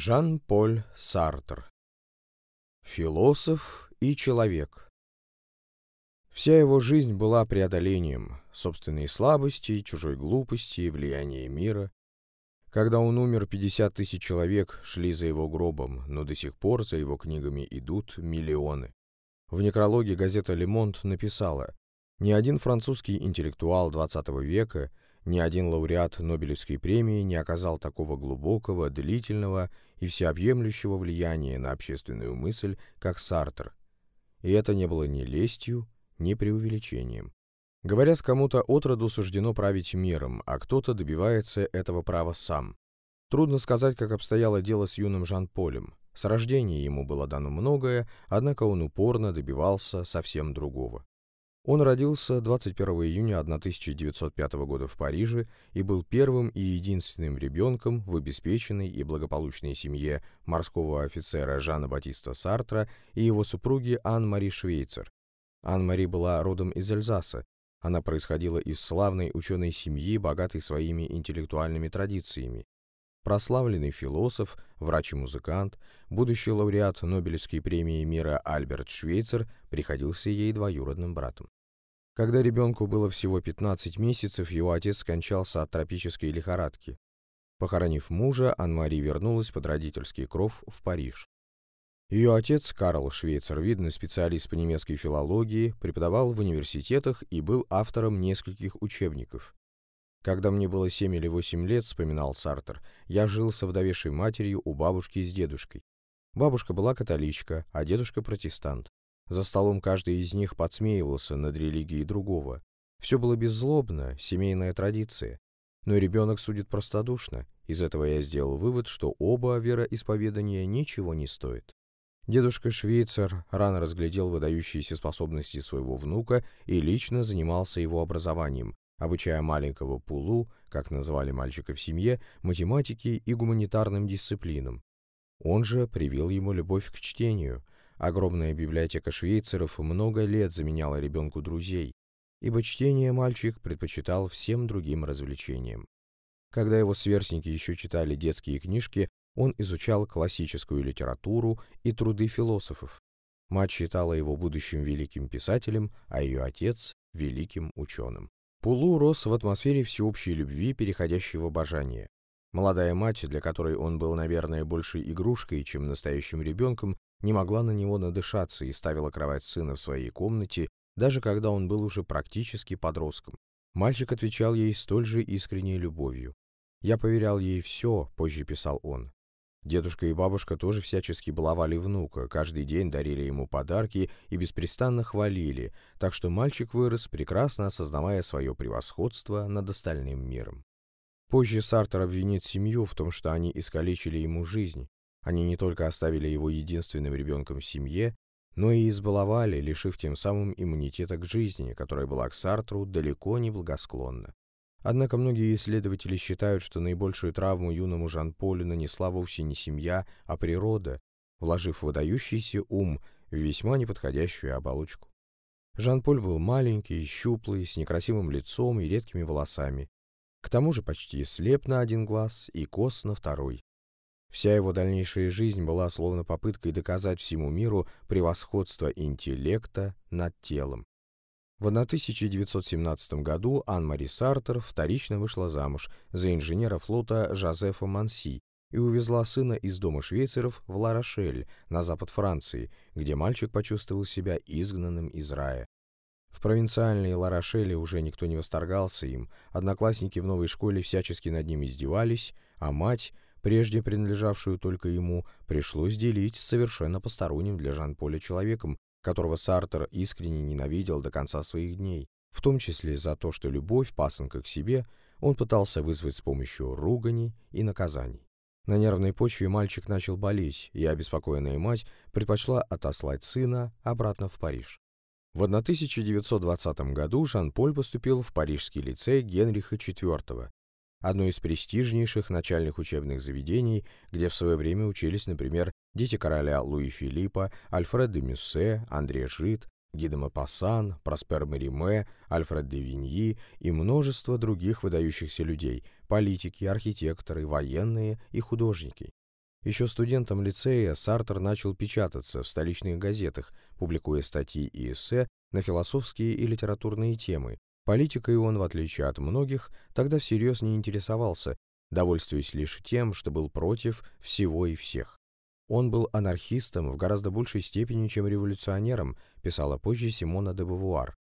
Жан-Поль Сартр Философ и человек Вся его жизнь была преодолением собственной слабости, чужой глупости и влияния мира. Когда он умер, 50 тысяч человек шли за его гробом, но до сих пор за его книгами идут миллионы. В некрологе газета «Лемонт» написала «Ни один французский интеллектуал XX века – ни один лауреат Нобелевской премии не оказал такого глубокого, длительного и всеобъемлющего влияния на общественную мысль, как Сартр. И это не было ни лестью, ни преувеличением. Говорят, кому-то отроду суждено править миром, а кто-то добивается этого права сам. Трудно сказать, как обстояло дело с юным Жан-Полем. С рождения ему было дано многое, однако он упорно добивался совсем другого. Он родился 21 июня 1905 года в Париже и был первым и единственным ребенком в обеспеченной и благополучной семье морского офицера Жана Батиста Сартра и его супруги Ан-Мари Швейцер. Ан-Мари была родом из Эльзаса. Она происходила из славной ученой семьи, богатой своими интеллектуальными традициями. Прославленный философ, врач и музыкант, будущий лауреат Нобелевской премии мира Альберт Швейцер приходился ей двоюродным братом. Когда ребенку было всего 15 месяцев, его отец скончался от тропической лихорадки. Похоронив мужа, Ан-Мари вернулась под родительский кров в Париж. Ее отец, Карл Швейцер, видный специалист по немецкой филологии, преподавал в университетах и был автором нескольких учебников. «Когда мне было 7 или 8 лет, — вспоминал Сартер, — я жил со вдовевшей матерью у бабушки с дедушкой. Бабушка была католичка, а дедушка протестант. За столом каждый из них подсмеивался над религией другого. Все было беззлобно, семейная традиция. Но ребенок судит простодушно. Из этого я сделал вывод, что оба вероисповедания ничего не стоят. Дедушка Швейцар рано разглядел выдающиеся способности своего внука и лично занимался его образованием, обучая маленького Пулу, как называли мальчика в семье, математике и гуманитарным дисциплинам. Он же привил ему любовь к чтению – Огромная библиотека швейцаров много лет заменяла ребенку друзей, ибо чтение мальчик предпочитал всем другим развлечениям. Когда его сверстники еще читали детские книжки, он изучал классическую литературу и труды философов. Мать считала его будущим великим писателем, а ее отец – великим ученым. Пулу рос в атмосфере всеобщей любви, переходящей в обожание. Молодая мать, для которой он был, наверное, больше игрушкой, чем настоящим ребенком, не могла на него надышаться и ставила кровать сына в своей комнате, даже когда он был уже практически подростком. Мальчик отвечал ей столь же искренней любовью. «Я поверял ей все», — позже писал он. Дедушка и бабушка тоже всячески баловали внука, каждый день дарили ему подарки и беспрестанно хвалили, так что мальчик вырос, прекрасно осознавая свое превосходство над остальным миром. Позже Сартер обвинит семью в том, что они искалечили ему жизнь, они не только оставили его единственным ребенком в семье, но и избаловали, лишив тем самым иммунитета к жизни, которая была к Сартру далеко не благосклонна. Однако многие исследователи считают, что наибольшую травму юному Жан-Полю нанесла вовсе не семья, а природа, вложив выдающийся ум в весьма неподходящую оболочку. Жан-Поль был маленький, щуплый, с некрасивым лицом и редкими волосами. К тому же почти слеп на один глаз и кос на второй. Вся его дальнейшая жизнь была словно попыткой доказать всему миру превосходство интеллекта над телом. В 1917 году Ан-Мари Сартер вторично вышла замуж за инженера флота Жозефа Манси и увезла сына из дома швейцаров в Ла-Рошель, на запад Франции, где мальчик почувствовал себя изгнанным из рая. В провинциальной Ла-Рошеле уже никто не восторгался им, одноклассники в новой школе всячески над ним издевались, а мать – прежде принадлежавшую только ему, пришлось делить с совершенно посторонним для Жан-Поля человеком, которого Сартер искренне ненавидел до конца своих дней, в том числе за то, что любовь пасынка к себе он пытался вызвать с помощью ругани и наказаний. На нервной почве мальчик начал болеть, и обеспокоенная мать предпочла отослать сына обратно в Париж. В 1920 году Жан-Поль поступил в Парижский лицей Генриха IV, одно из престижнейших начальных учебных заведений, где в свое время учились, например, дети короля Луи Филиппа, Альфред де Мюссе, Андре Жит, Ги де Мапассан, Проспер Мериме, Альфред де Виньи и множество других выдающихся людей, политики, архитекторы, военные и художники. Еще студентом лицея Сартер начал печататься в столичных газетах, публикуя статьи и эссе на философские и литературные темы. Политикой он, в отличие от многих, тогда всерьез не интересовался, довольствуясь лишь тем, что был против всего и всех. Он был анархистом в гораздо большей степени, чем революционером, писала позже Симона де Бавуар.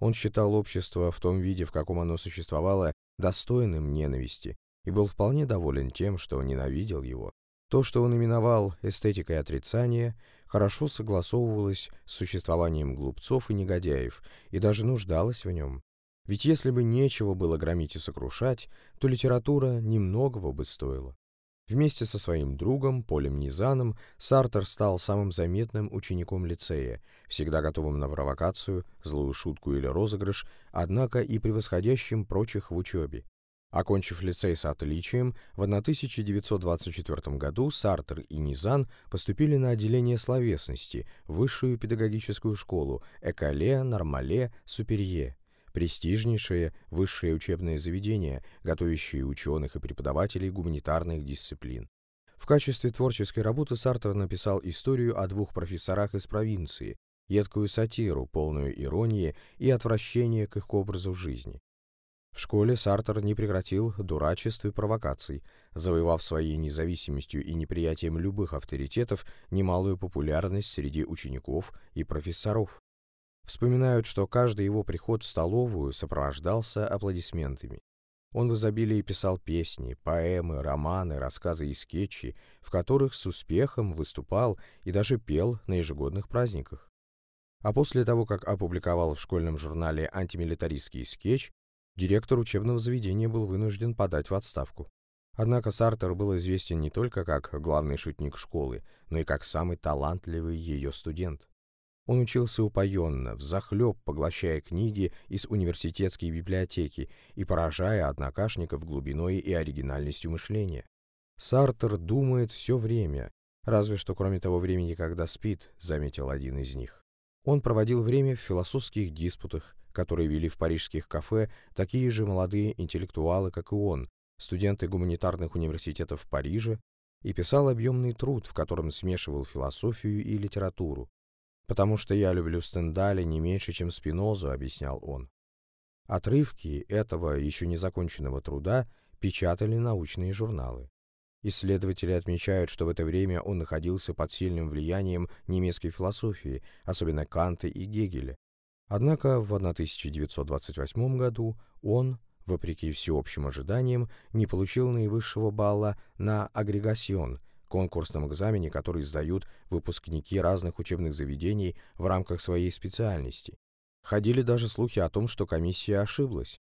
Он считал общество в том виде, в каком оно существовало, достойным ненависти, и был вполне доволен тем, что ненавидел его. То, что он именовал эстетикой отрицания, хорошо согласовывалось с существованием глупцов и негодяев, и даже нуждалось в нем. Ведь если бы нечего было громить и сокрушать, то литература немногого бы стоила. Вместе со своим другом Полем Низаном Сартер стал самым заметным учеником лицея, всегда готовым на провокацию, злую шутку или розыгрыш, однако и превосходящим прочих в учебе. Окончив лицей с отличием, в 1924 году Сартер и Низан поступили на отделение словесности, высшую педагогическую школу Эколе, Нормале, Суперье, престижнейшее высшее учебное заведение, готовящее ученых и преподавателей гуманитарных дисциплин. В качестве творческой работы Сартер написал историю о двух профессорах из провинции, едкую сатиру, полную иронии и отвращения к их образу жизни. В школе Сартер не прекратил дурачеств и провокаций, завоевав своей независимостью и неприятием любых авторитетов немалую популярность среди учеников и профессоров. Вспоминают, что каждый его приход в столовую сопровождался аплодисментами. Он в изобилии писал песни, поэмы, романы, рассказы и скетчи, в которых с успехом выступал и даже пел на ежегодных праздниках. А после того, как опубликовал в школьном журнале антимилитаристский скетч, директор учебного заведения был вынужден подать в отставку. Однако Сартер был известен не только как главный шутник школы, но и как самый талантливый ее студент. Он учился упоенно, взахлеб поглощая книги из университетской библиотеки и поражая однокашников глубиной и оригинальностью мышления. Сартер думает все время, разве что кроме того времени, когда спит, заметил один из них. Он проводил время в философских диспутах, которые вели в парижских кафе такие же молодые интеллектуалы, как и он, студенты гуманитарных университетов в Париже, и писал объемный труд, в котором смешивал философию и литературу, «Потому что я люблю Стендаля не меньше, чем Спинозу», — объяснял он. Отрывки этого еще не законченного труда печатали научные журналы. Исследователи отмечают, что в это время он находился под сильным влиянием немецкой философии, особенно Канта и Гегеля. Однако в 1928 году он, вопреки всеобщим ожиданиям, не получил наивысшего балла на агрегасион, конкурсном экзамене, который сдают выпускники разных учебных заведений в рамках своей специальности. Ходили даже слухи о том, что комиссия ошиблась.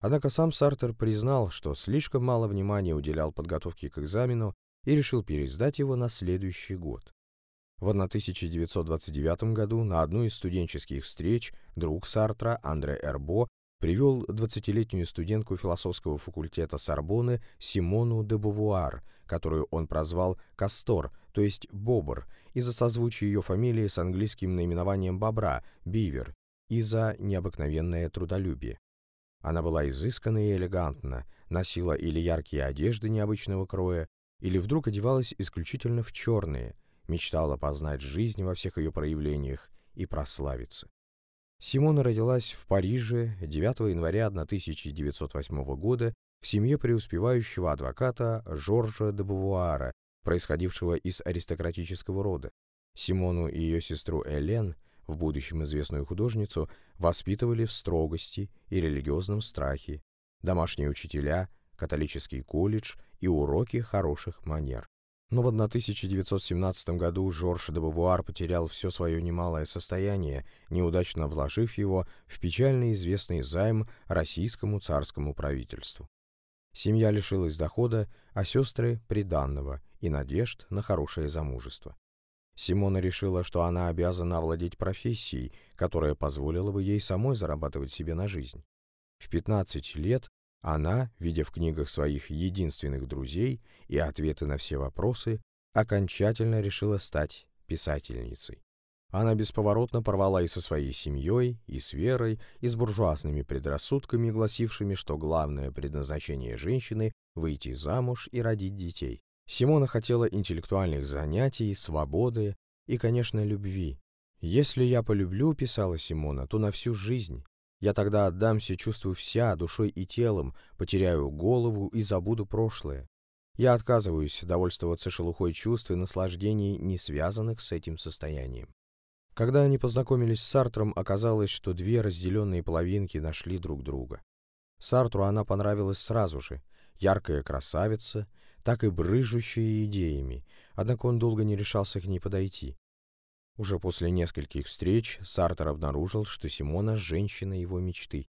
Однако сам Сартер признал, что слишком мало внимания уделял подготовке к экзамену и решил пересдать его на следующий год. В 1929 году на одну из студенческих встреч друг Сартра, Андре Эрбо, привел 20-летнюю студентку философского факультета Сорбонны Симону де Бувуар, которую он прозвал Кастор, то есть Бобр, из-за созвучия ее фамилии с английским наименованием бобра, Бивер, и за необыкновенное трудолюбие. Она была изысканна и элегантна, носила или яркие одежды необычного кроя, или вдруг одевалась исключительно в черные, мечтала познать жизнь во всех ее проявлениях и прославиться. Симона родилась в Париже 9 января 1908 года в семье преуспевающего адвоката Жоржа де Бувуара, происходившего из аристократического рода. Симону и ее сестру Элен, в будущем известную художницу, воспитывали в строгости и религиозном страхе, домашние учителя, католический колледж и уроки хороших манер. Но в 1917 году Жорж де Бавуар потерял все свое немалое состояние, неудачно вложив его в печально известный займ российскому царскому правительству. Семья лишилась дохода, а сестры — приданного и надежд на хорошее замужество. Симона решила, что она обязана овладеть профессией, которая позволила бы ей самой зарабатывать себе на жизнь. В 15 лет она, видя в книгах своих единственных друзей и ответы на все вопросы, окончательно решила стать писательницей. Она бесповоротно порвала и со своей семьей, и с верой, и с буржуазными предрассудками, гласившими, что главное предназначение женщины — выйти замуж и родить детей. Симона хотела интеллектуальных занятий, свободы и, конечно, любви. «Если я полюблю, — писала Симона, — то на всю жизнь. Я тогда отдамся чувству вся, душой и телом, потеряю голову и забуду прошлое. Я отказываюсь довольствоваться шелухой чувств и наслаждений, не связанных с этим состоянием. Когда они познакомились с Сартром, оказалось, что две разделенные половинки нашли друг друга. Сартру она понравилась сразу же, яркая красавица, так и брыжущая идеями, однако он долго не решался к ней подойти. Уже после нескольких встреч Сартер обнаружил, что Симона — женщина его мечты.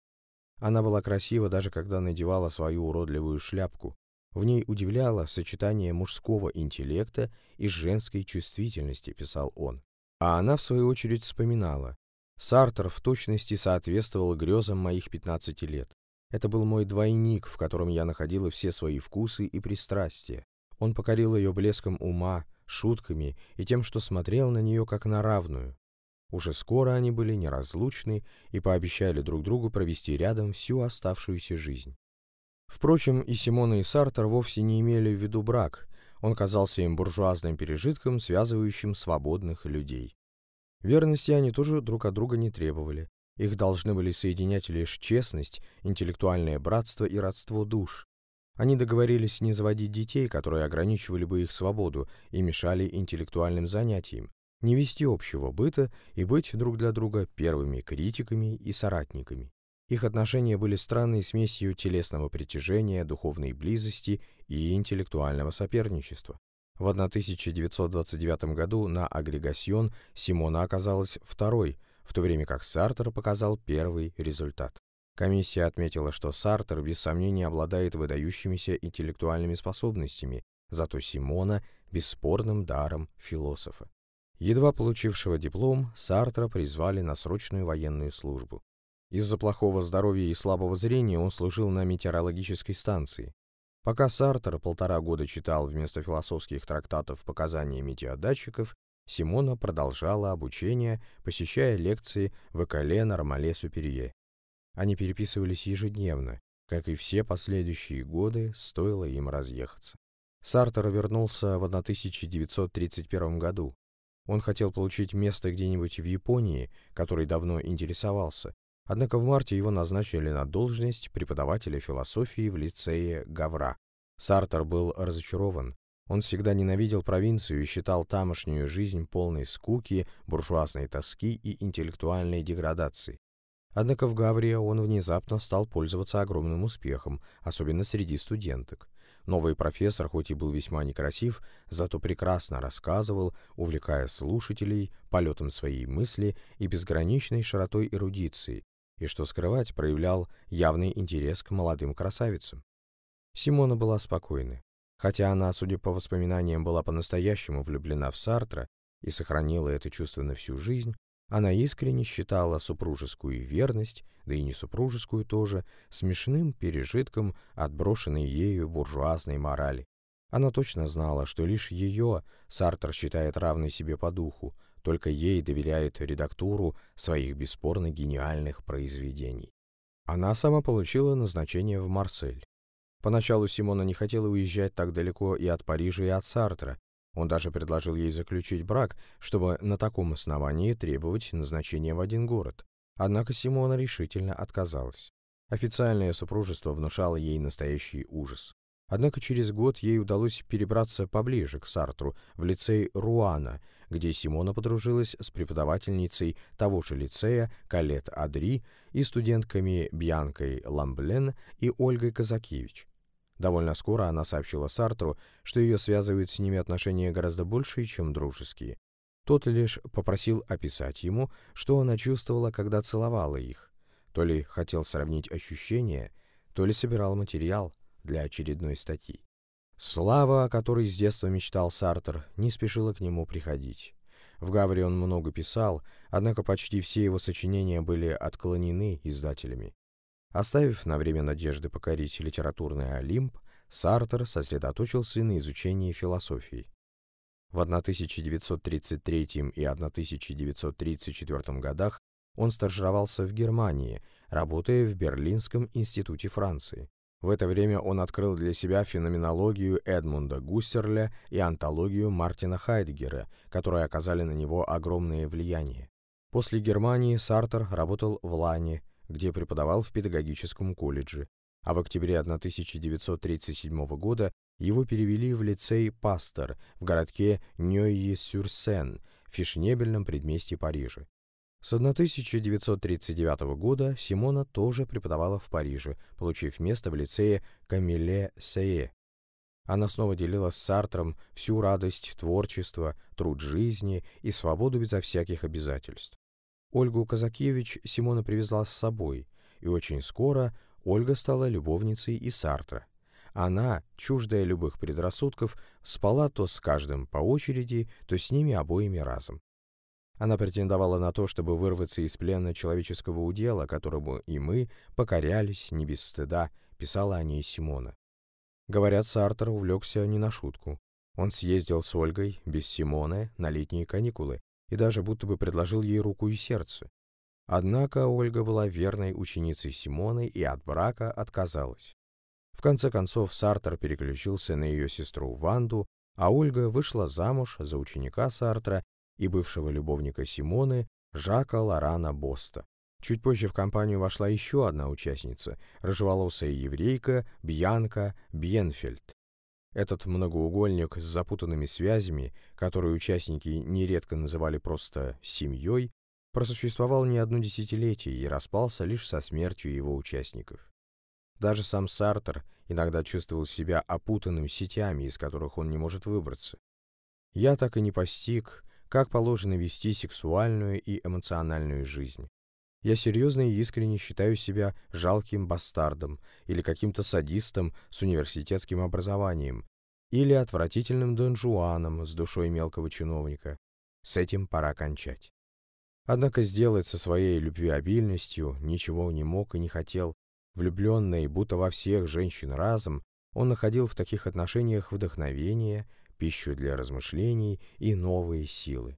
Она была красива даже когда надевала свою уродливую шляпку, в ней удивляло сочетание мужского интеллекта и женской чувствительности, писал он. А она, в свою очередь, вспоминала. Сартер в точности соответствовал грезам моих 15 лет. Это был мой двойник, в котором я находила все свои вкусы и пристрастия. Он покорил ее блеском ума, шутками и тем, что смотрел на нее как на равную. Уже скоро они были неразлучны и пообещали друг другу провести рядом всю оставшуюся жизнь. Впрочем, и Симона, и Сартер вовсе не имели в виду брак, он казался им буржуазным пережитком, связывающим свободных людей. Верности они тоже друг от друга не требовали. Их должны были соединять лишь честность, интеллектуальное братство и родство душ. Они договорились не заводить детей, которые ограничивали бы их свободу и мешали интеллектуальным занятиям, не вести общего быта и быть друг для друга первыми критиками и соратниками. Их отношения были странной смесью телесного притяжения, духовной близости и интеллектуального соперничества. В 1929 году на агрегасьон Симона оказалась второй, в то время как Сартер показал первый результат. Комиссия отметила, что Сартер без сомнения обладает выдающимися интеллектуальными способностями, зато Симона – бесспорным даром философа. Едва получившего диплом, Сартра призвали на срочную военную службу. Из-за плохого здоровья и слабого зрения он служил на метеорологической станции. Пока Сартер полтора года читал вместо философских трактатов показания метеодатчиков, Симона продолжала обучение, посещая лекции в Эколе Нормале Суперье. Они переписывались ежедневно, как и все последующие годы, стоило им разъехаться. Сартер вернулся в 1931 году. Он хотел получить место где-нибудь в Японии, который давно интересовался, Однако в марте его назначили на должность преподавателя философии в лицее Гавра. Сартер был разочарован. Он всегда ненавидел провинцию и считал тамошнюю жизнь полной скуки, буржуазной тоски и интеллектуальной деградации. Однако в Гавре он внезапно стал пользоваться огромным успехом, особенно среди студенток. Новый профессор, хоть и был весьма некрасив, зато прекрасно рассказывал, увлекая слушателей полетом своей мысли и безграничной широтой эрудиции, и, что скрывать, проявлял явный интерес к молодым красавицам. Симона была спокойна. Хотя она, судя по воспоминаниям, была по-настоящему влюблена в Сартра и сохранила это чувство на всю жизнь, она искренне считала супружескую верность, да и не супружескую тоже, смешным пережитком отброшенной ею буржуазной морали. Она точно знала, что лишь ее Сартр считает равной себе по духу, только ей доверяет редактуру своих бесспорно гениальных произведений. Она сама получила назначение в Марсель. Поначалу Симона не хотела уезжать так далеко и от Парижа, и от Сартра. Он даже предложил ей заключить брак, чтобы на таком основании требовать назначения в один город. Однако Симона решительно отказалась. Официальное супружество внушало ей настоящий ужас. Однако через год ей удалось перебраться поближе к Сартру, в лицей Руана, где Симона подружилась с преподавательницей того же лицея Калет Адри и студентками Бьянкой Ламблен и Ольгой Казакевич. Довольно скоро она сообщила Сартру, что ее связывают с ними отношения гораздо большие, чем дружеские. Тот лишь попросил описать ему, что она чувствовала, когда целовала их. То ли хотел сравнить ощущения, то ли собирал материал для очередной статьи. Слава, о которой с детства мечтал Сартер, не спешила к нему приходить. В Гавре он много писал, однако почти все его сочинения были отклонены издателями. Оставив на время надежды покорить литературный Олимп, Сартер сосредоточился на изучении философии. В 1933 и 1934 годах он стажировался в Германии, работая в Берлинском институте Франции. В это время он открыл для себя феноменологию Эдмунда Гуссерля и антологию Мартина Хайдгера, которые оказали на него огромное влияние. После Германии Сартер работал в Лане, где преподавал в педагогическом колледже, а в октябре 1937 года его перевели в лицей Пастер в городке Нёйе-Сюрсен в фешенебельном предместье Парижа. С 1939 года Симона тоже преподавала в Париже, получив место в лицее Камиле-Сее. Она снова делила с Сартром всю радость творчества, труд жизни и свободу безо всяких обязательств. Ольгу Казакевич Симона привезла с собой, и очень скоро Ольга стала любовницей и Сартра. Она, чуждая любых предрассудков, спала то с каждым по очереди, то с ними обоими разом. Она претендовала на то, чтобы вырваться из плена человеческого удела, которому и мы покорялись не без стыда, писала о ней Симона. Говорят, Сартер увлекся не на шутку. Он съездил с Ольгой, без Симоны, на летние каникулы, и даже будто бы предложил ей руку и сердце. Однако Ольга была верной ученицей Симоны и от брака отказалась. В конце концов Сартер переключился на ее сестру Ванду, а Ольга вышла замуж за ученика Сартра и бывшего любовника Симоны Жака Лорана Боста. Чуть позже в компанию вошла еще одна участница, рыжеволосая еврейка Бьянка Бьенфельд. Этот многоугольник с запутанными связями, который участники нередко называли просто «семьей», просуществовал не одно десятилетие и распался лишь со смертью его участников. Даже сам Сартер иногда чувствовал себя опутанным сетями, из которых он не может выбраться. Я так и не постиг, как положено вести сексуальную и эмоциональную жизнь. Я серьезно и искренне считаю себя жалким бастардом или каким-то садистом с университетским образованием или отвратительным донжуаном с душой мелкого чиновника. С этим пора кончать. Однако сделать со своей любвеобильностью ничего не мог и не хотел. Влюбленный, будто во всех женщин разом, он находил в таких отношениях вдохновение пищу для размышлений и новые силы.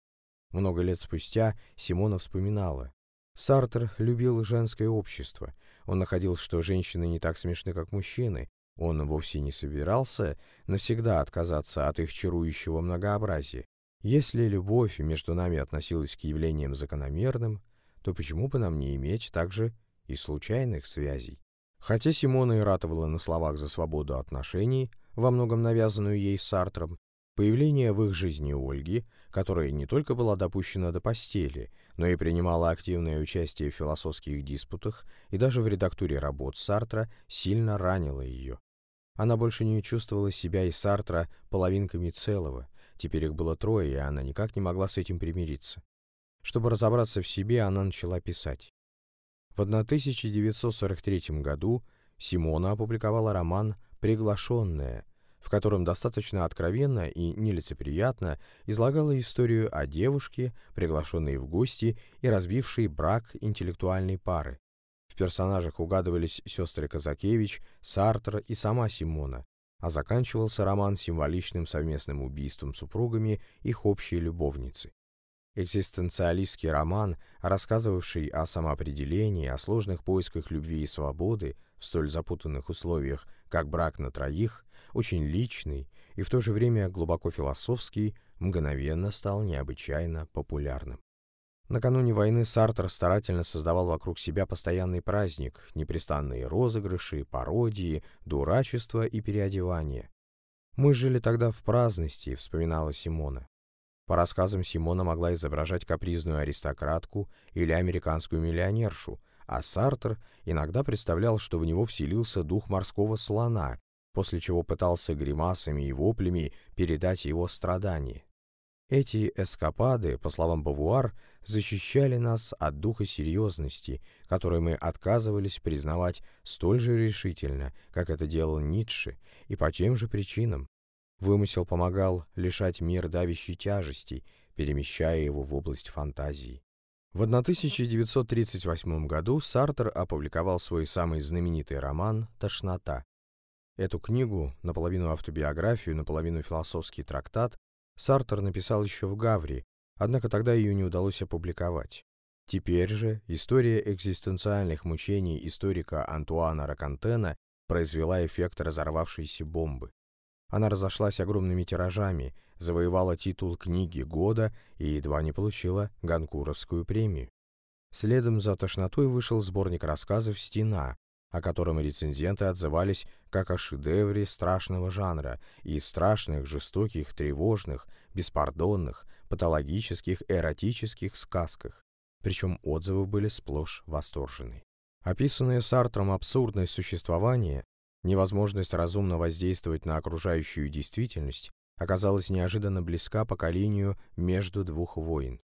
Много лет спустя Симона вспоминала. Сартер любил женское общество. Он находил, что женщины не так смешны, как мужчины. Он вовсе не собирался навсегда отказаться от их чарующего многообразия. Если любовь между нами относилась к явлениям закономерным, то почему бы нам не иметь также и случайных связей? Хотя Симона и ратовала на словах за свободу отношений, во многом навязанную ей Сартром, Появление в их жизни Ольги, которая не только была допущена до постели, но и принимала активное участие в философских диспутах и даже в редактуре работ Сартра, сильно ранило ее. Она больше не чувствовала себя и Сартра половинками целого, теперь их было трое, и она никак не могла с этим примириться. Чтобы разобраться в себе, она начала писать. В 1943 году Симона опубликовала роман «Приглашенная», в котором достаточно откровенно и нелицеприятно излагала историю о девушке, приглашенной в гости и разбившей брак интеллектуальной пары. В персонажах угадывались сестры Казакевич, Сартер и сама Симона, а заканчивался роман символичным совместным убийством супругами их общей любовницы. Экзистенциалистский роман, рассказывавший о самоопределении, о сложных поисках любви и свободы в столь запутанных условиях, как брак на троих, очень личный и в то же время глубоко философский, мгновенно стал необычайно популярным. Накануне войны Сартер старательно создавал вокруг себя постоянный праздник, непрестанные розыгрыши, пародии, дурачество и переодевание. «Мы жили тогда в праздности», — вспоминала Симона. По рассказам Симона могла изображать капризную аристократку или американскую миллионершу, а Сартер иногда представлял, что в него вселился дух морского слона после чего пытался гримасами и воплями передать его страдания. Эти эскапады, по словам Бавуар, защищали нас от духа серьезности, который мы отказывались признавать столь же решительно, как это делал Ницше, и по тем же причинам. Вымысел помогал лишать мир давящей тяжести, перемещая его в область фантазии. В 1938 году Сартер опубликовал свой самый знаменитый роман «Тошнота», Эту книгу, наполовину автобиографию, наполовину философский трактат, Сартер написал еще в Гаври, однако тогда ее не удалось опубликовать. Теперь же история экзистенциальных мучений историка Антуана Ракантена произвела эффект разорвавшейся бомбы. Она разошлась огромными тиражами, завоевала титул книги года и едва не получила Ганкуровскую премию. Следом за «Тошнотой» вышел сборник рассказов «Стена», о котором рецензенты отзывались как о шедевре страшного жанра и страшных, жестоких, тревожных, беспардонных, патологических, эротических сказках. Причем отзывы были сплошь восторженные. Описанное Сартром абсурдное существование, невозможность разумно воздействовать на окружающую действительность, оказалась неожиданно близка поколению между двух войн.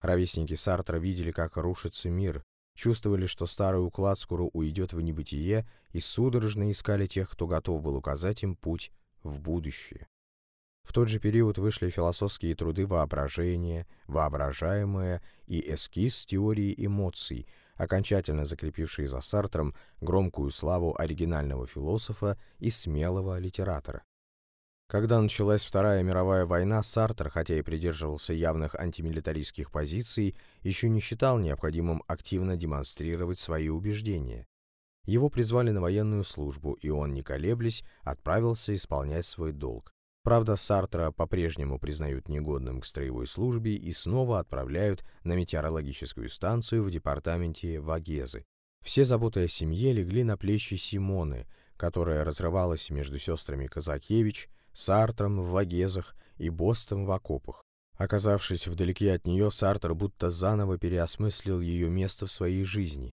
Ровесники Сартра видели, как рушится мир, чувствовали, что старый уклад скоро уйдет в небытие, и судорожно искали тех, кто готов был указать им путь в будущее. В тот же период вышли философские труды «Воображение», «Воображаемое» и «Эскиз теории эмоций», окончательно закрепившие за Сартром громкую славу оригинального философа и смелого литератора. Когда началась Вторая мировая война, Сартер, хотя и придерживался явных антимилитаристских позиций, еще не считал необходимым активно демонстрировать свои убеждения. Его призвали на военную службу, и он, не колеблясь, отправился исполнять свой долг. Правда, Сартра по-прежнему признают негодным к строевой службе и снова отправляют на метеорологическую станцию в департаменте Вагезы. Все заботы о семье легли на плечи Симоны, которая разрывалась между сестрами Казакевич, Сартром в Вагезах и Бостом в окопах. Оказавшись вдалеке от нее, Сартр будто заново переосмыслил ее место в своей жизни.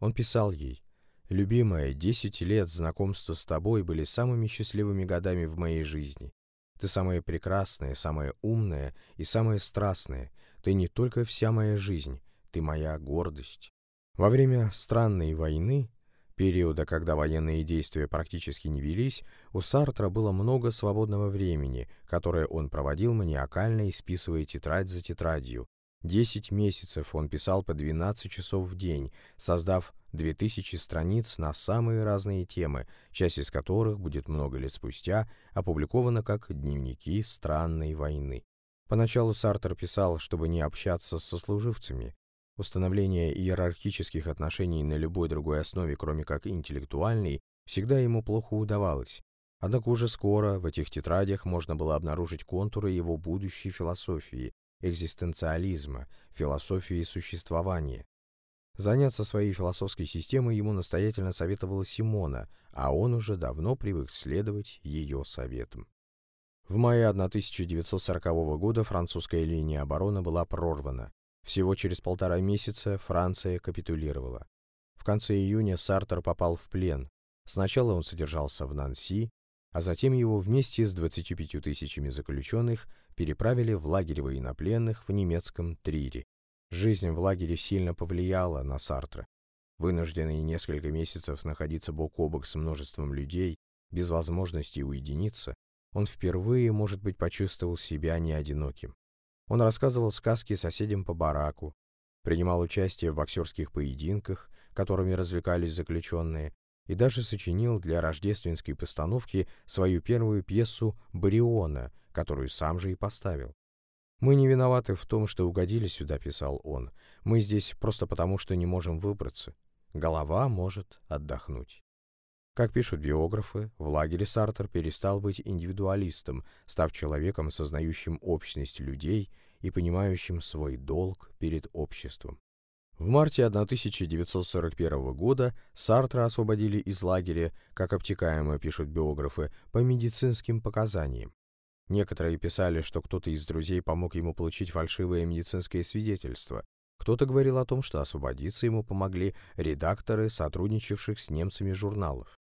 Он писал ей, «Любимая, десять лет знакомства с тобой были самыми счастливыми годами в моей жизни. Ты самая прекрасная, самая умная и самая страстная. Ты не только вся моя жизнь, ты моя гордость». Во время странной войны периода, когда военные действия практически не велись, у Сартра было много свободного времени, которое он проводил маниакально, исписывая тетрадь за тетрадью. Десять месяцев он писал по 12 часов в день, создав 2000 страниц на самые разные темы, часть из которых будет много лет спустя опубликована как «Дневники странной войны». Поначалу Сартер писал, чтобы не общаться со служивцами, Установление иерархических отношений на любой другой основе, кроме как интеллектуальной, всегда ему плохо удавалось. Однако уже скоро в этих тетрадях можно было обнаружить контуры его будущей философии, экзистенциализма, философии существования. Заняться своей философской системой ему настоятельно советовала Симона, а он уже давно привык следовать ее советам. В мае 1940 года французская линия обороны была прорвана. Всего через полтора месяца Франция капитулировала. В конце июня Сартер попал в плен. Сначала он содержался в Нанси, а затем его вместе с 25 тысячами заключенных переправили в лагерь военнопленных в немецком Трире. Жизнь в лагере сильно повлияла на Сартра. Вынужденный несколько месяцев находиться бок о бок с множеством людей, без возможности уединиться, он впервые, может быть, почувствовал себя не одиноким. Он рассказывал сказки соседям по бараку, принимал участие в боксерских поединках, которыми развлекались заключенные, и даже сочинил для рождественской постановки свою первую пьесу «Бариона», которую сам же и поставил. «Мы не виноваты в том, что угодили сюда», — писал он. «Мы здесь просто потому, что не можем выбраться. Голова может отдохнуть». Как пишут биографы, в лагере Сартер перестал быть индивидуалистом, став человеком, сознающим общность людей и понимающим свой долг перед обществом. В марте 1941 года Сартра освободили из лагеря, как обтекаемо пишут биографы, по медицинским показаниям. Некоторые писали, что кто-то из друзей помог ему получить фальшивое медицинское свидетельство. Кто-то говорил о том, что освободиться ему помогли редакторы, сотрудничавших с немцами журналов.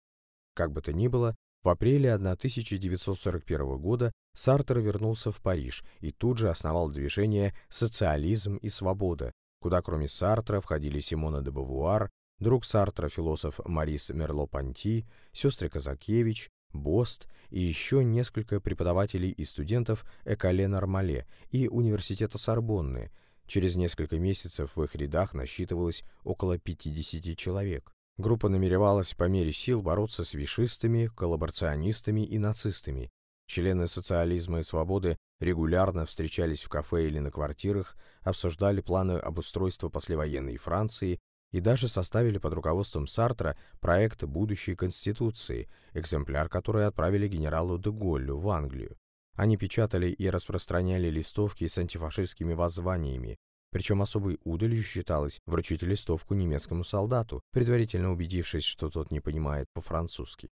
Как бы то ни было, в апреле 1941 года Сартер вернулся в Париж и тут же основал движение «Социализм и свобода», куда кроме Сартра входили Симона де Бавуар, друг Сартра философ Марис Мерло-Понти, сестры Казакевич, Бост и еще несколько преподавателей и студентов Эколе Нормале и Университета Сорбонны. Через несколько месяцев в их рядах насчитывалось около 50 человек. Группа намеревалась по мере сил бороться с вишистами, коллаборационистами и нацистами. Члены социализма и свободы регулярно встречались в кафе или на квартирах, обсуждали планы обустройства послевоенной Франции и даже составили под руководством Сартра проект будущей Конституции, экземпляр которой отправили генералу де Голлю в Англию. Они печатали и распространяли листовки с антифашистскими воззваниями, причем особой удалью считалось вручить листовку немецкому солдату, предварительно убедившись, что тот не понимает по-французски.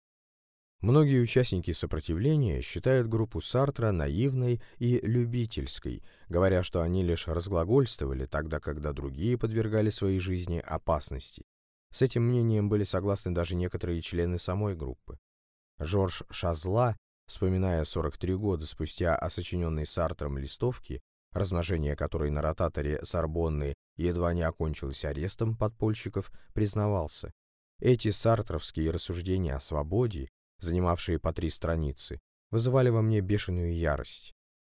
Многие участники сопротивления считают группу Сартра наивной и любительской, говоря, что они лишь разглагольствовали, тогда когда другие подвергали своей жизни опасности. С этим мнением были согласны даже некоторые члены самой группы. Жорж Шазла, вспоминая 43 года спустя о сочиненной Сартром листовке, размножение которой на ротаторе Сорбонны едва не окончилось арестом подпольщиков, признавался. Эти сартровские рассуждения о свободе, занимавшие по три страницы, вызывали во мне бешеную ярость.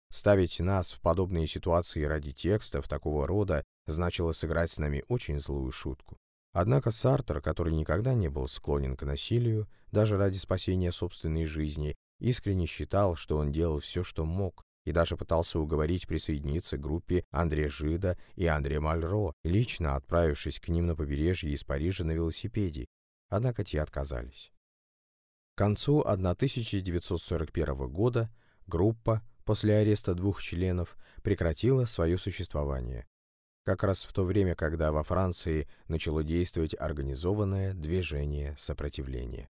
Ставить нас в подобные ситуации ради текстов такого рода значило сыграть с нами очень злую шутку. Однако Сартер, который никогда не был склонен к насилию, даже ради спасения собственной жизни, искренне считал, что он делал все, что мог, и даже пытался уговорить присоединиться к группе Андре Жида и Андре Мальро, лично отправившись к ним на побережье из Парижа на велосипеде, однако те отказались. К концу 1941 года группа, после ареста двух членов, прекратила свое существование. Как раз в то время, когда во Франции начало действовать организованное движение сопротивления.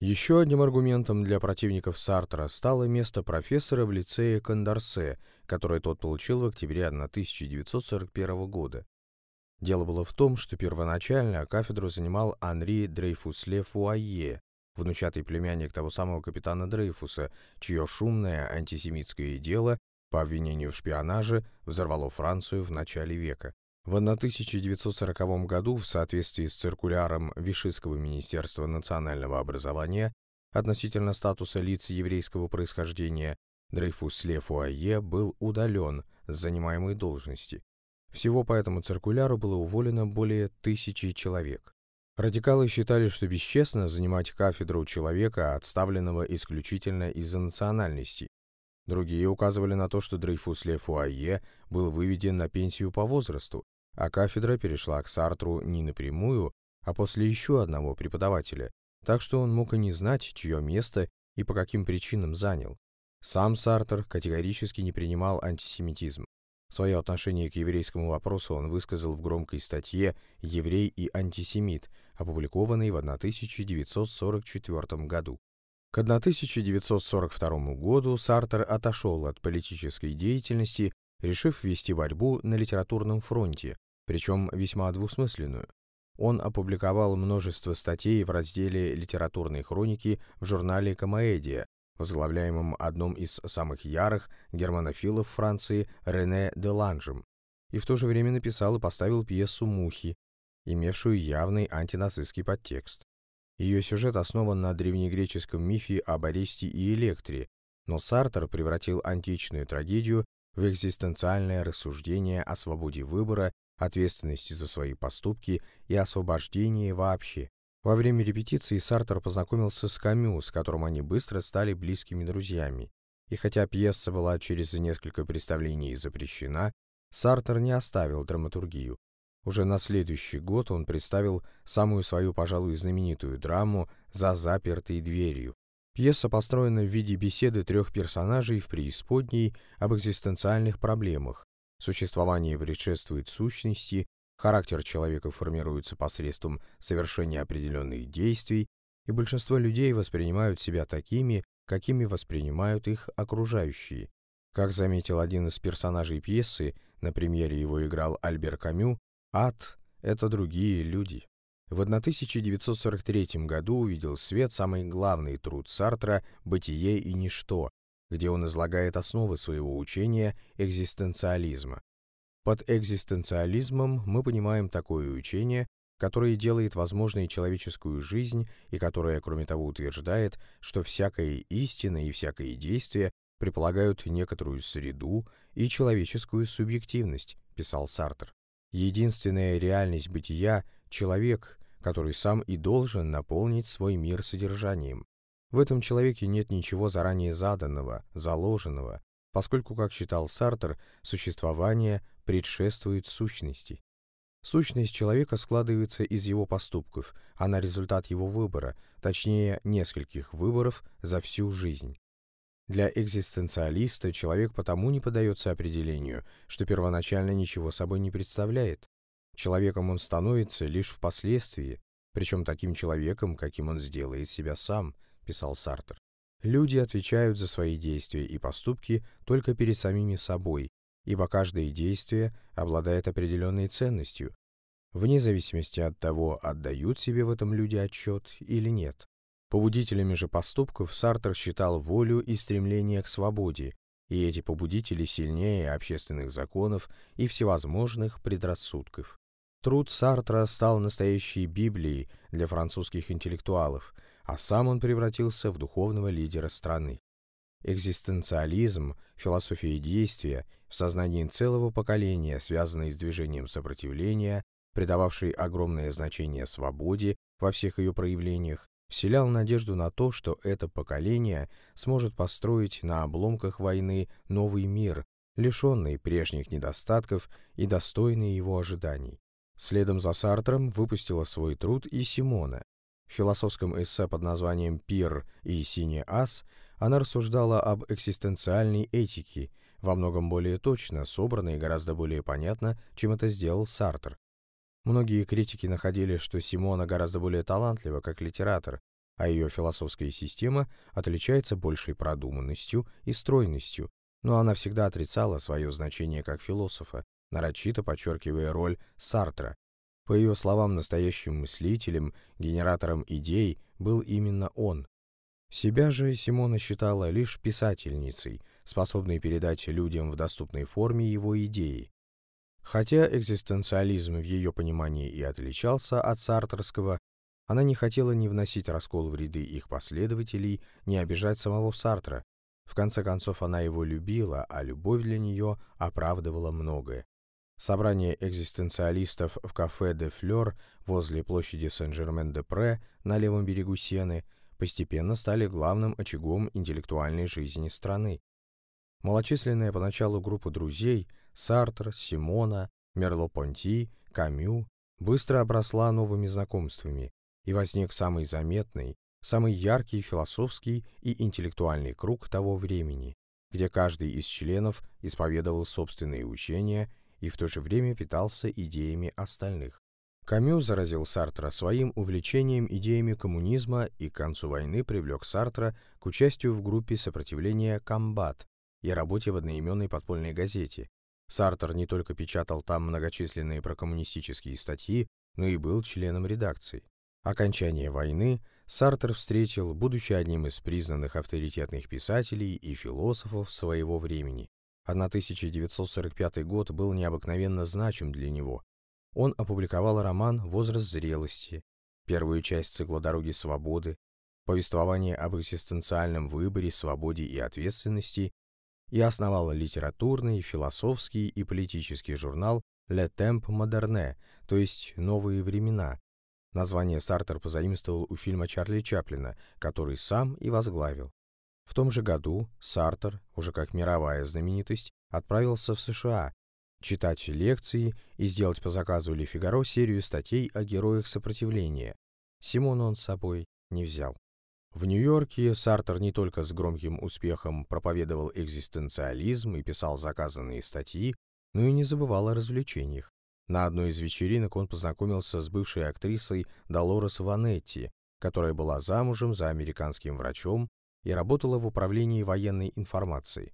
Еще одним аргументом для противников Сартра стало место профессора в лицее Кондарсе, которое тот получил в октябре 1941 года. Дело было в том, что первоначально кафедру занимал Анри Дрейфусле Фуайе, внучатый племянник того самого капитана Дрейфуса, чье шумное антисемитское дело по обвинению в шпионаже взорвало Францию в начале века. В 1940 году в соответствии с циркуляром Вишистского министерства национального образования относительно статуса лиц еврейского происхождения Дрейфус Ле был удален с занимаемой должности. Всего по этому циркуляру было уволено более тысячи человек. Радикалы считали, что бесчестно занимать кафедру человека, отставленного исключительно из-за национальности. Другие указывали на то, что Дрейфус Ле был выведен на пенсию по возрасту, а кафедра перешла к Сартру не напрямую, а после еще одного преподавателя, так что он мог и не знать, чье место и по каким причинам занял. Сам Сартр категорически не принимал антисемитизм. Свое отношение к еврейскому вопросу он высказал в громкой статье «Еврей и антисемит», опубликованной в 1944 году. К 1942 году Сартер отошел от политической деятельности, решив вести борьбу на литературном фронте, причем весьма двусмысленную. Он опубликовал множество статей в разделе «Литературные хроники» в журнале «Комоэдия», возглавляемом одном из самых ярых германофилов Франции Рене де Ланжем, и в то же время написал и поставил пьесу «Мухи», имевшую явный антинацистский подтекст. Ее сюжет основан на древнегреческом мифе об Аресте и Электре, но Сартер превратил античную трагедию в экзистенциальное рассуждение о свободе выбора ответственности за свои поступки и освобождении вообще. Во время репетиции Сартер познакомился с Камю, с которым они быстро стали близкими друзьями. И хотя пьеса была через несколько представлений запрещена, Сартер не оставил драматургию. Уже на следующий год он представил самую свою, пожалуй, знаменитую драму «За запертой дверью». Пьеса построена в виде беседы трех персонажей в преисподней об экзистенциальных проблемах, Существование предшествует сущности, характер человека формируется посредством совершения определенных действий, и большинство людей воспринимают себя такими, какими воспринимают их окружающие. Как заметил один из персонажей пьесы, на премьере его играл Альбер Камю, ад — это другие люди. В 1943 году увидел свет самый главный труд Сартра «Бытие и ничто», где он излагает основы своего учения экзистенциализма. Под экзистенциализмом мы понимаем такое учение, которое делает возможной человеческую жизнь и которое, кроме того, утверждает, что всякая истина и всякое действие предполагают некоторую среду и человеческую субъективность, писал Сартр. Единственная реальность бытия — человек, который сам и должен наполнить свой мир содержанием. В этом человеке нет ничего заранее заданного, заложенного, поскольку, как считал Сартер, существование предшествует сущности. Сущность человека складывается из его поступков, она результат его выбора, точнее, нескольких выборов за всю жизнь. Для экзистенциалиста человек потому не поддается определению, что первоначально ничего собой не представляет. Человеком он становится лишь впоследствии, причем таким человеком, каким он сделает себя сам, писал Сартер. Люди отвечают за свои действия и поступки только перед самими собой, ибо каждое действие обладает определенной ценностью, вне зависимости от того, отдают себе в этом люди отчет или нет. Побудителями же поступков Сартер считал волю и стремление к свободе, и эти побудители сильнее общественных законов и всевозможных предрассудков. Труд Сартра стал настоящей Библией для французских интеллектуалов, а сам он превратился в духовного лидера страны. Экзистенциализм, философия действия в сознании целого поколения, связанный с движением сопротивления, придававший огромное значение свободе во всех ее проявлениях, вселял надежду на то, что это поколение сможет построить на обломках войны новый мир, лишенный прежних недостатков и достойный его ожиданий. Следом за Сартром выпустила свой труд и Симона. В философском эссе под названием «Пир» и «Синий ас» она рассуждала об экзистенциальной этике, во многом более точно, собранно и гораздо более понятно, чем это сделал Сартр. Многие критики находили, что Симона гораздо более талантлива как литератор, а ее философская система отличается большей продуманностью и стройностью, но она всегда отрицала свое значение как философа, нарочито подчеркивая роль Сартра. По ее словам, настоящим мыслителем, генератором идей был именно он. Себя же Симона считала лишь писательницей, способной передать людям в доступной форме его идеи, Хотя экзистенциализм в ее понимании и отличался от сартерского, она не хотела ни вносить раскол в ряды их последователей, ни обижать самого Сартра. В конце концов, она его любила, а любовь для нее оправдывала многое. Собрание экзистенциалистов в кафе «Де Флёр» возле площади Сен-Жермен-де-Пре на левом берегу Сены постепенно стали главным очагом интеллектуальной жизни страны. Малочисленная поначалу группа друзей Сартр, Симона, Мерло-Понти, Камю быстро обросла новыми знакомствами, и возник самый заметный, самый яркий философский и интеллектуальный круг того времени, где каждый из членов исповедовал собственные учения и в то же время питался идеями остальных. Камю заразил Сартра своим увлечением идеями коммунизма и к концу войны привлек Сартра к участию в группе сопротивления «Комбат», и работе в одноименной подпольной газете. Сартер не только печатал там многочисленные прокоммунистические статьи, но и был членом редакции. Окончание войны Сартер встретил, будучи одним из признанных авторитетных писателей и философов своего времени. 1945 год был необыкновенно значим для него. Он опубликовал роман «Возраст зрелости», первую часть цикла «Дороги свободы», повествование об экзистенциальном выборе, свободе и ответственности и основала литературный, философский и политический журнал «Le Temps Moderne», то есть «Новые времена». Название Сартер позаимствовал у фильма Чарли Чаплина, который сам и возглавил. В том же году Сартер, уже как мировая знаменитость, отправился в США читать лекции и сделать по заказу Ли Фигаро серию статей о героях сопротивления. Симона он с собой не взял. В Нью-Йорке Сартер не только с громким успехом проповедовал экзистенциализм и писал заказанные статьи, но и не забывал о развлечениях. На одной из вечеринок он познакомился с бывшей актрисой Долорес Ванетти, которая была замужем за американским врачом и работала в управлении военной информацией.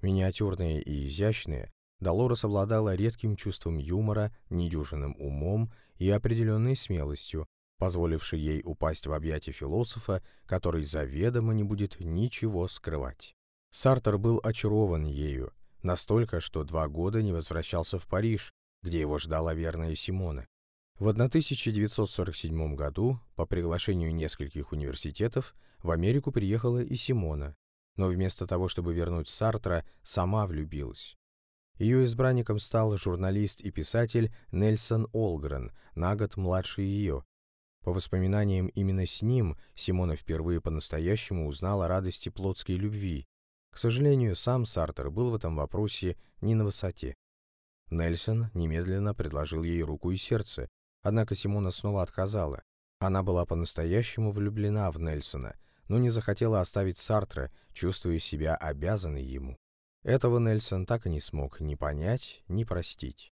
Миниатюрная и изящная, Долорес обладала редким чувством юмора, недюжинным умом и определенной смелостью, позволивший ей упасть в объятия философа, который заведомо не будет ничего скрывать. Сартер был очарован ею, настолько, что два года не возвращался в Париж, где его ждала верная Симона. В 1947 году, по приглашению нескольких университетов, в Америку приехала и Симона, но вместо того, чтобы вернуть Сартра, сама влюбилась. Ее избранником стал журналист и писатель Нельсон Олгрен, на год младше ее, по воспоминаниям именно с ним Симона впервые по-настоящему узнала радости плотской любви. К сожалению, сам Сартер был в этом вопросе не на высоте. Нельсон немедленно предложил ей руку и сердце, однако Симона снова отказала. Она была по-настоящему влюблена в Нельсона, но не захотела оставить Сартра, чувствуя себя обязанной ему. Этого Нельсон так и не смог ни понять, ни простить.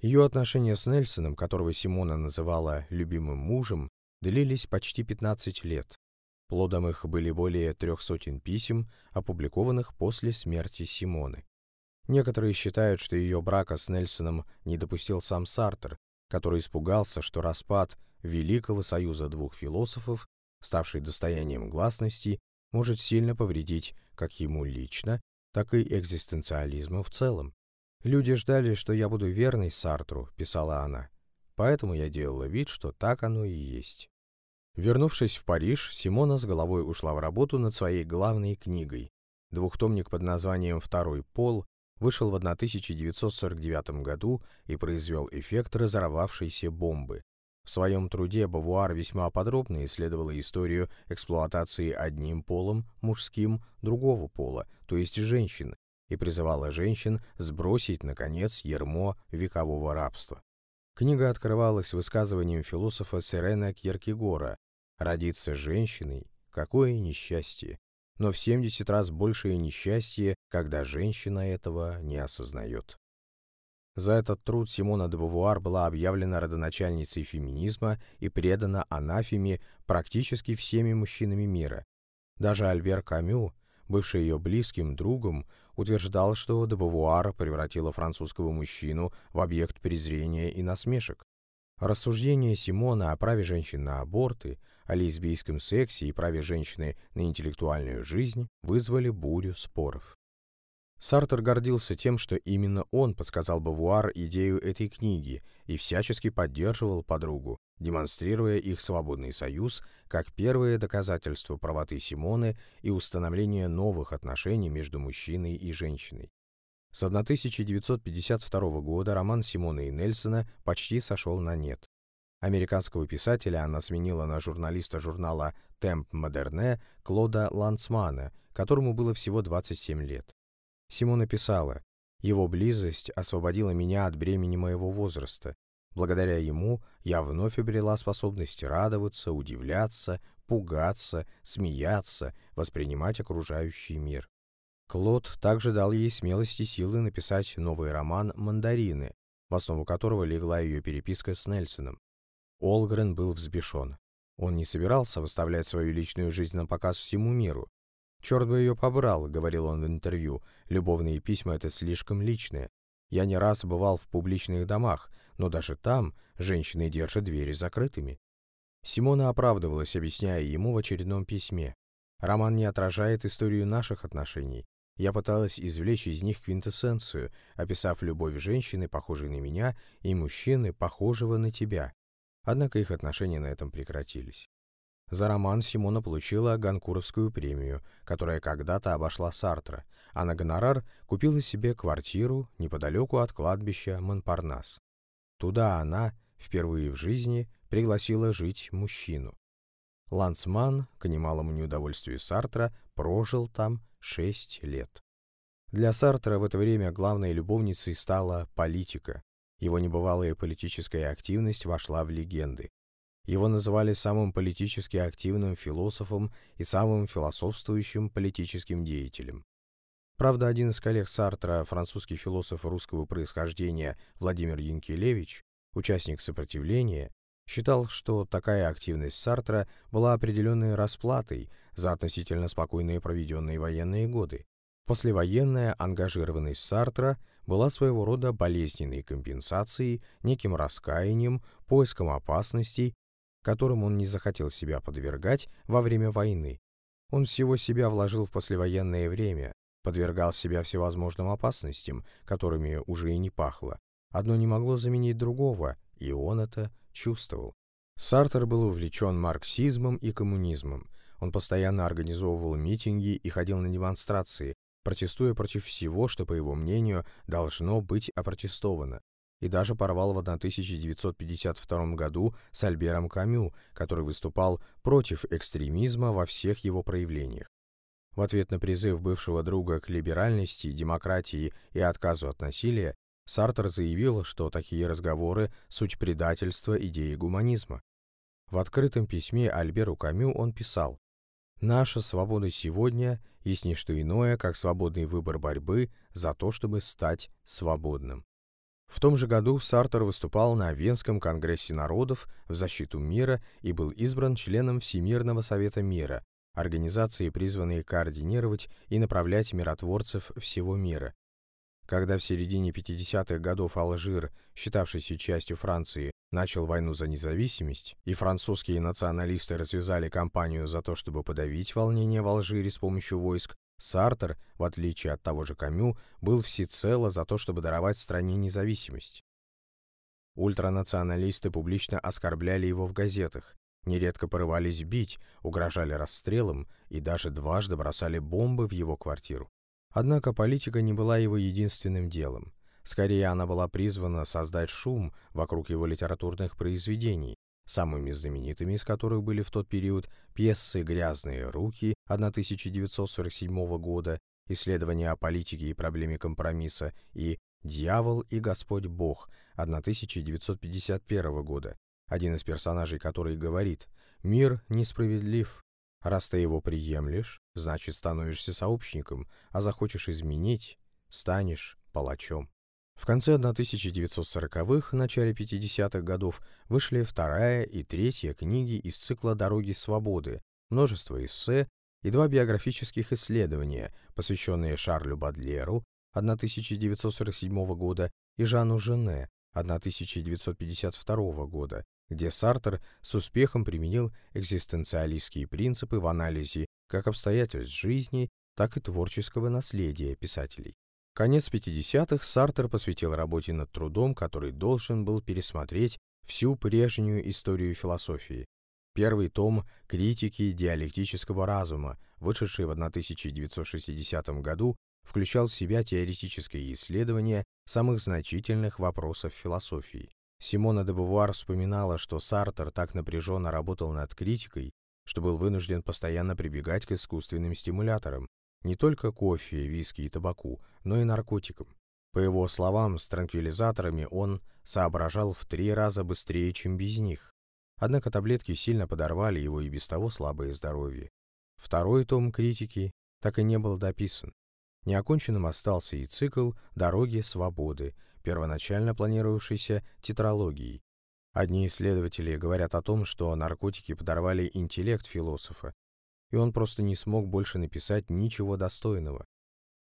Ее отношения с Нельсоном, которого Симона называла «любимым мужем», длились почти 15 лет. Плодом их были более трех сотен писем, опубликованных после смерти Симоны. Некоторые считают, что ее брака с Нельсоном не допустил сам Сартер, который испугался, что распад Великого Союза двух философов, ставший достоянием гласности, может сильно повредить как ему лично, так и экзистенциализму в целом. «Люди ждали, что я буду верной Сартру», — писала она. «Поэтому я делала вид, что так оно и есть». Вернувшись в Париж, Симона с головой ушла в работу над своей главной книгой. Двухтомник под названием «Второй пол» вышел в 1949 году и произвел эффект разорвавшейся бомбы. В своем труде Бавуар весьма подробно исследовала историю эксплуатации одним полом, мужским, другого пола, то есть женщин, и призывала женщин сбросить, наконец, ермо векового рабства. Книга открывалась высказыванием философа Сирена Кьеркегора «Родиться женщиной – какое несчастье!» но в 70 раз большее несчастье, когда женщина этого не осознает. За этот труд Симона де Бувуар была объявлена родоначальницей феминизма и предана анафеме практически всеми мужчинами мира. Даже Альбер Камю, бывший ее близким другом, утверждал, что де Бувуар превратила французского мужчину в объект презрения и насмешек. Рассуждения Симона о праве женщин на аборты, о лесбийском сексе и праве женщины на интеллектуальную жизнь вызвали бурю споров. Сартер гордился тем, что именно он подсказал Бавуар идею этой книги и всячески поддерживал подругу, демонстрируя их свободный союз как первое доказательство правоты Симоны и установления новых отношений между мужчиной и женщиной. С 1952 года роман Симона и Нельсона почти сошел на нет. Американского писателя она сменила на журналиста журнала «Темп Модерне» Клода Лансмана, которому было всего 27 лет. Симона писала, «Его близость освободила меня от бремени моего возраста. Благодаря ему я вновь обрела способность радоваться, удивляться, пугаться, смеяться, воспринимать окружающий мир. Клод также дал ей смелости и силы написать новый роман «Мандарины», в основу которого легла ее переписка с Нельсоном. Олгрен был взбешен. Он не собирался выставлять свою личную жизнь на показ всему миру. «Черт бы ее побрал», — говорил он в интервью, — «любовные письма — это слишком личное. Я не раз бывал в публичных домах, но даже там женщины держат двери закрытыми». Симона оправдывалась, объясняя ему в очередном письме. Роман не отражает историю наших отношений. Я пыталась извлечь из них квинтэссенцию, описав любовь женщины, похожей на меня, и мужчины, похожего на тебя. Однако их отношения на этом прекратились. За роман Симона получила Ганкуровскую премию, которая когда-то обошла Сартра, а на гонорар купила себе квартиру неподалеку от кладбища Монпарнас. Туда она, впервые в жизни, пригласила жить мужчину. Лансман, к немалому неудовольствию Сартра, прожил там шесть лет. Для Сартра в это время главной любовницей стала политика. Его небывалая политическая активность вошла в легенды. Его называли самым политически активным философом и самым философствующим политическим деятелем. Правда, один из коллег Сартра, французский философ русского происхождения Владимир Янкелевич, участник сопротивления, считал, что такая активность Сартра была определенной расплатой за относительно спокойные проведенные военные годы. Послевоенная ангажированность Сартра была своего рода болезненной компенсацией, неким раскаянием, поиском опасностей, которым он не захотел себя подвергать во время войны. Он всего себя вложил в послевоенное время, подвергал себя всевозможным опасностям, которыми уже и не пахло. Одно не могло заменить другого, и он это чувствовал. Сартер был увлечен марксизмом и коммунизмом. Он постоянно организовывал митинги и ходил на демонстрации, протестуя против всего, что, по его мнению, должно быть опротестовано. И даже порвал в 1952 году с Альбером Камю, который выступал против экстремизма во всех его проявлениях. В ответ на призыв бывшего друга к либеральности, демократии и отказу от насилия, Сартер заявил, что такие разговоры – суть предательства идеи гуманизма. В открытом письме Альберу Камю он писал «Наша свобода сегодня есть не что иное, как свободный выбор борьбы за то, чтобы стать свободным». В том же году Сартер выступал на Венском конгрессе народов в защиту мира и был избран членом Всемирного совета мира, организации, призванной координировать и направлять миротворцев всего мира, когда в середине 50-х годов Алжир, считавшийся частью Франции, начал войну за независимость, и французские националисты развязали кампанию за то, чтобы подавить волнение в Алжире с помощью войск, Сартер, в отличие от того же Камю, был всецело за то, чтобы даровать стране независимость. Ультранационалисты публично оскорбляли его в газетах, нередко порывались бить, угрожали расстрелом и даже дважды бросали бомбы в его квартиру. Однако политика не была его единственным делом. Скорее, она была призвана создать шум вокруг его литературных произведений, самыми знаменитыми из которых были в тот период пьесы «Грязные руки» 1947 года, «Исследования о политике и проблеме компромисса» и «Дьявол и Господь Бог» 1951 года, один из персонажей которой говорит «Мир несправедлив, Раз ты его приемлешь, значит становишься сообщником, а захочешь изменить, станешь палачом. В конце 1940-х, начале 50-х годов вышли вторая и третья книги из цикла «Дороги свободы», множество эссе и два биографических исследования, посвященные Шарлю Бадлеру 1947 года и Жану Жене 1952 года, где Сартер с успехом применил экзистенциалистские принципы в анализе как обстоятельств жизни, так и творческого наследия писателей. Конец 50-х Сартер посвятил работе над трудом, который должен был пересмотреть всю прежнюю историю философии. Первый том «Критики диалектического разума», вышедший в 1960 году, включал в себя теоретическое исследование самых значительных вопросов философии. Симона де Бувуар вспоминала, что Сартер так напряженно работал над критикой, что был вынужден постоянно прибегать к искусственным стимуляторам, не только кофе, виски и табаку, но и наркотикам. По его словам, с транквилизаторами он соображал в три раза быстрее, чем без них. Однако таблетки сильно подорвали его и без того слабое здоровье. Второй том критики так и не был дописан. Неоконченным остался и цикл «Дороги свободы», первоначально планировавшейся тетралогией. Одни исследователи говорят о том, что наркотики подорвали интеллект философа, и он просто не смог больше написать ничего достойного.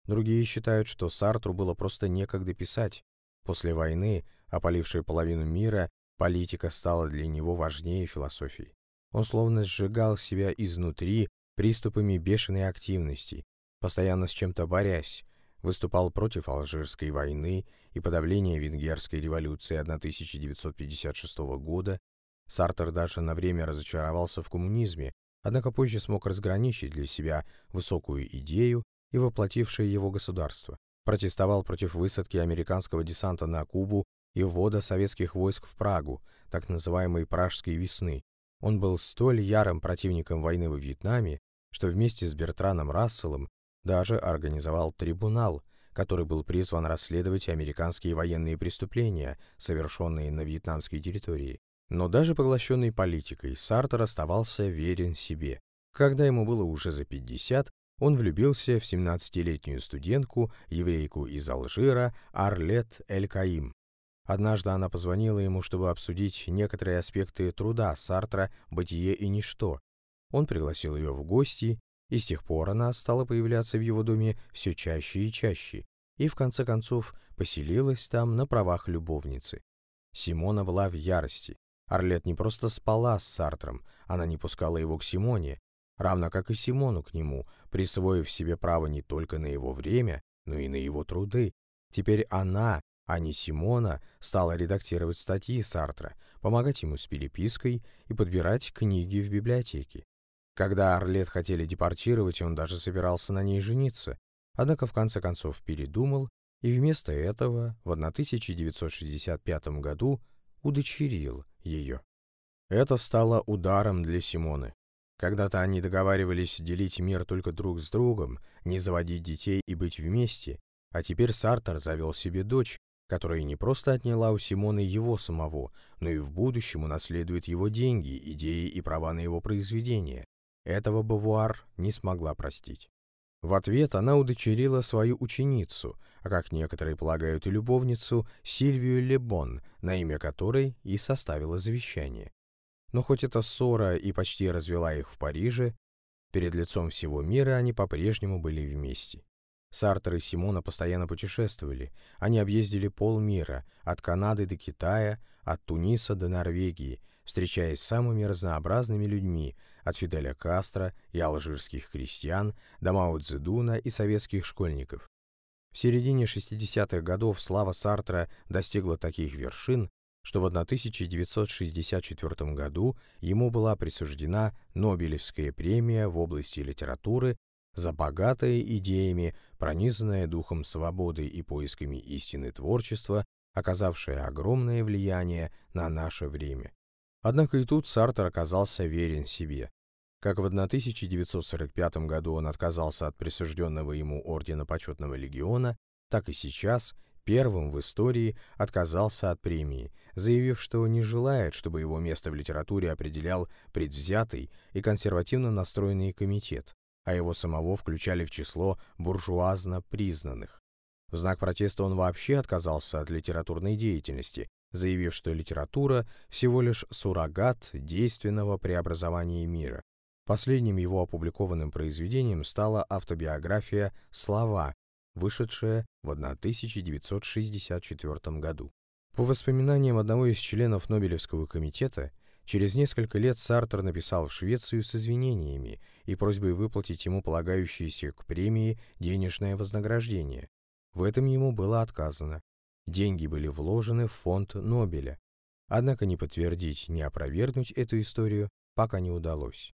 Другие считают, что Сартру было просто некогда писать. После войны, опалившей половину мира, политика стала для него важнее философии. Он словно сжигал себя изнутри приступами бешеной активности, постоянно с чем-то борясь, выступал против Алжирской войны и подавления Венгерской революции 1956 года, Сартер даже на время разочаровался в коммунизме, однако позже смог разграничить для себя высокую идею и воплотившее его государство. Протестовал против высадки американского десанта на Кубу и ввода советских войск в Прагу, так называемой «Пражской весны». Он был столь ярым противником войны во Вьетнаме, что вместе с Бертраном Расселом даже организовал трибунал, который был призван расследовать американские военные преступления, совершенные на вьетнамской территории. Но даже поглощенный политикой, Сартер оставался верен себе. Когда ему было уже за 50, он влюбился в 17-летнюю студентку, еврейку из Алжира, Арлет Эль-Каим. Однажды она позвонила ему, чтобы обсудить некоторые аспекты труда Сартра «Бытие и ничто». Он пригласил ее в гости, и с тех пор она стала появляться в его доме все чаще и чаще, и в конце концов поселилась там на правах любовницы. Симона была в ярости. Орлет не просто спала с Сартром, она не пускала его к Симоне, равно как и Симону к нему, присвоив себе право не только на его время, но и на его труды. Теперь она, а не Симона, стала редактировать статьи Сартра, помогать ему с перепиской и подбирать книги в библиотеке. Когда Орлет хотели депортировать, он даже собирался на ней жениться, однако в конце концов передумал и вместо этого в 1965 году удочерил ее. Это стало ударом для Симоны. Когда-то они договаривались делить мир только друг с другом, не заводить детей и быть вместе, а теперь Сартер завел себе дочь, которая не просто отняла у Симона его самого, но и в будущем унаследует его деньги, идеи и права на его произведение. Этого Бавуар не смогла простить. В ответ она удочерила свою ученицу, а как некоторые полагают и любовницу, Сильвию Лебон, на имя которой и составила завещание. Но хоть эта ссора и почти развела их в Париже, перед лицом всего мира они по-прежнему были вместе. Сартер и Симона постоянно путешествовали. Они объездили полмира, от Канады до Китая, от Туниса до Норвегии, встречаясь с самыми разнообразными людьми, от Фиделя Кастро и алжирских крестьян до Мао Цзэдуна и советских школьников. В середине 60-х годов слава Сартра достигла таких вершин, что в 1964 году ему была присуждена Нобелевская премия в области литературы за богатое идеями, пронизанное духом свободы и поисками истины творчества, оказавшее огромное влияние на наше время. Однако и тут Сартер оказался верен себе. Как в 1945 году он отказался от присужденного ему Ордена Почетного Легиона, так и сейчас первым в истории отказался от премии, заявив, что не желает, чтобы его место в литературе определял предвзятый и консервативно настроенный комитет, а его самого включали в число буржуазно признанных. В знак протеста он вообще отказался от литературной деятельности, заявив, что литература всего лишь суррогат действенного преобразования мира. Последним его опубликованным произведением стала автобиография «Слова», вышедшая в 1964 году. По воспоминаниям одного из членов Нобелевского комитета, через несколько лет Сартер написал в Швецию с извинениями и просьбой выплатить ему полагающееся к премии денежное вознаграждение. В этом ему было отказано. Деньги были вложены в фонд Нобеля. Однако ни подтвердить, ни опровергнуть эту историю пока не удалось.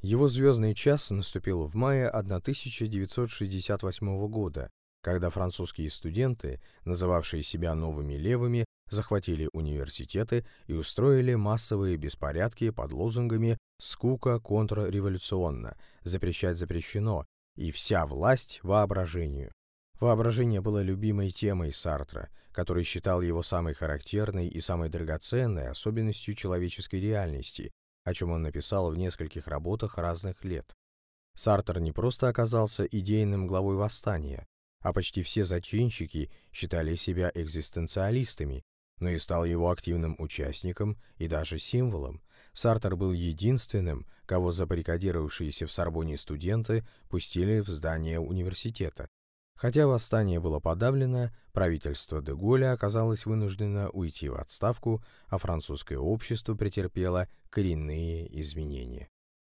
Его звездный час наступил в мае 1968 года, когда французские студенты, называвшие себя новыми левыми, захватили университеты и устроили массовые беспорядки под лозунгами «скука контрреволюционна», «запрещать запрещено» и «вся власть воображению». Воображение было любимой темой Сартра, который считал его самой характерной и самой драгоценной особенностью человеческой реальности, о чем он написал в нескольких работах разных лет. Сартер не просто оказался идейным главой восстания, а почти все зачинщики считали себя экзистенциалистами, но и стал его активным участником и даже символом. Сартер был единственным, кого забаррикадировавшиеся в Сорбоне студенты пустили в здание университета. Хотя восстание было подавлено, правительство де Голля оказалось вынуждено уйти в отставку, а французское общество претерпело коренные изменения.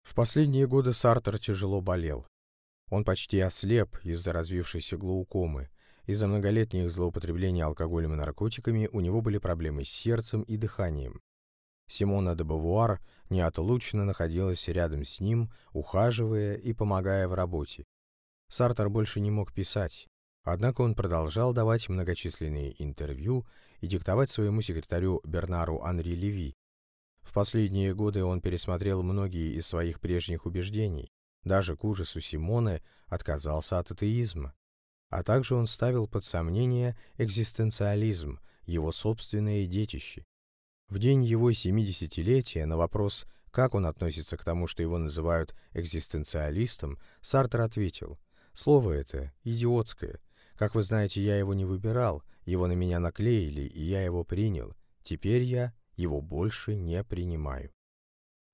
В последние годы Сартер тяжело болел. Он почти ослеп из-за развившейся глаукомы. Из-за многолетних злоупотреблений алкоголем и наркотиками у него были проблемы с сердцем и дыханием. Симона де Бавуар неотлучно находилась рядом с ним, ухаживая и помогая в работе. Сартер больше не мог писать, однако он продолжал давать многочисленные интервью и диктовать своему секретарю Бернару Анри Леви. В последние годы он пересмотрел многие из своих прежних убеждений, даже к ужасу Симоны отказался от атеизма. А также он ставил под сомнение экзистенциализм, его собственное детище. В день его 70-летия на вопрос, как он относится к тому, что его называют экзистенциалистом, Сартер ответил, Слово это идиотское. Как вы знаете, я его не выбирал, его на меня наклеили, и я его принял. Теперь я его больше не принимаю.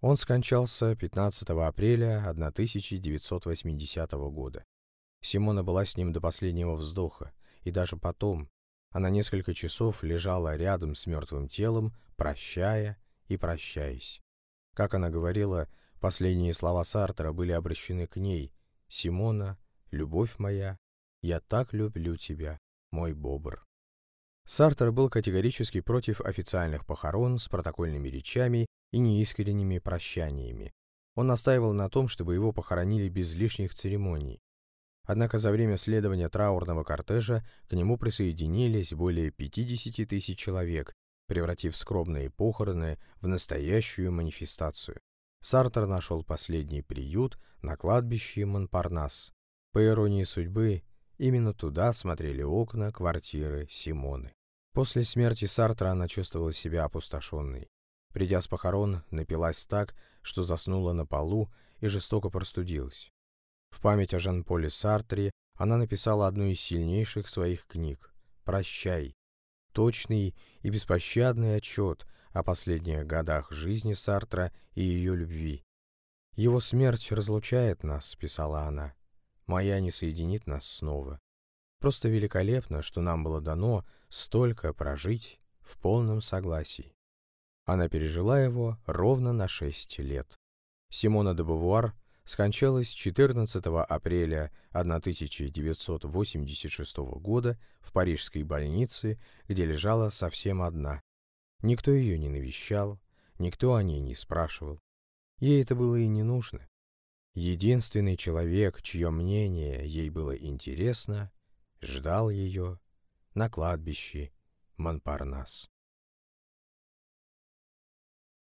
Он скончался 15 апреля 1980 года. Симона была с ним до последнего вздоха, и даже потом. Она несколько часов лежала рядом с мертвым телом, прощая и прощаясь. Как она говорила, последние слова Сартера были обращены к ней. «Симона, «Любовь моя, я так люблю тебя, мой бобр». Сартер был категорически против официальных похорон с протокольными речами и неискренними прощаниями. Он настаивал на том, чтобы его похоронили без лишних церемоний. Однако за время следования траурного кортежа к нему присоединились более 50 тысяч человек, превратив скромные похороны в настоящую манифестацию. Сартер нашел последний приют на кладбище Монпарнас, по иронии судьбы, именно туда смотрели окна квартиры Симоны. После смерти Сартра она чувствовала себя опустошенной. Придя с похорон, напилась так, что заснула на полу и жестоко простудилась. В память о Жан-Поле Сартре она написала одну из сильнейших своих книг «Прощай». Точный и беспощадный отчет о последних годах жизни Сартра и ее любви. «Его смерть разлучает нас», — писала она. «Моя не соединит нас снова. Просто великолепно, что нам было дано столько прожить в полном согласии». Она пережила его ровно на шесть лет. Симона де Бувуар скончалась 14 апреля 1986 года в парижской больнице, где лежала совсем одна. Никто ее не навещал, никто о ней не спрашивал. Ей это было и не нужно. Единственный человек, чье мнение ей было интересно, ждал ее на кладбище Монпарнас.